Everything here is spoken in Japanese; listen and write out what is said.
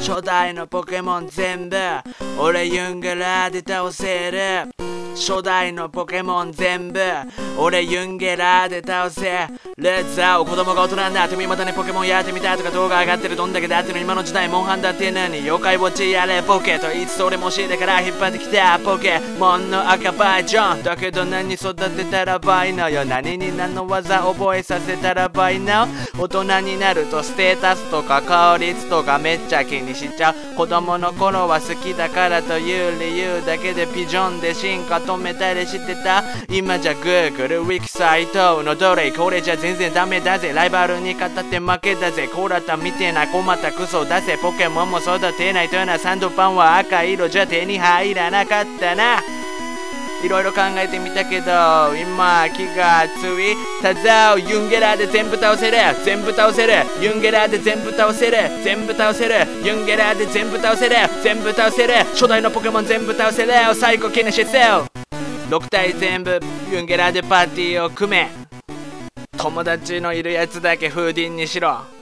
初代のポケモン全部。俺ユンゲラーで倒せる。初代のポケモン全部。俺ユンゲラーで倒せ。レッツアオ子供が大人になってもまたねポケモンやってみたとか動画上がってるどんだけだっての今の時代モンハンだって何妖怪ウォッチやれポケといつ俺も教えてから引っ張ってきたポケ。モンの赤バージョンだけど何育てたらばいいのよ。何に何の技覚えさせたらばいいの大人になるとステータスとか効率とかめっちゃ気にしちゃう。子供の頃は好きだからという理由だけでピジョンで進化止めたりしてた。今じゃ Google ウィキサイトのどれこれじゃ全然ダメだぜ。ライバルに勝って負けだぜ。コーラタ見てな困ったクソだぜ。ポケモンも育てないというなサンドパンは赤色じゃ手に入らなかったな。いろいろ考えてみたけど今気がついたぞユンゲラーで全部倒せる。全部倒せる。ユンゲラーで全部倒せる。全部倒せる。ユンゲラーで全部倒せる。全部倒せる。初代のポケモン全部倒せる。最高気にしてよ。6体全部ユンゲラーでパーティーを組め。友達のいるやつだけフーディンにしろ。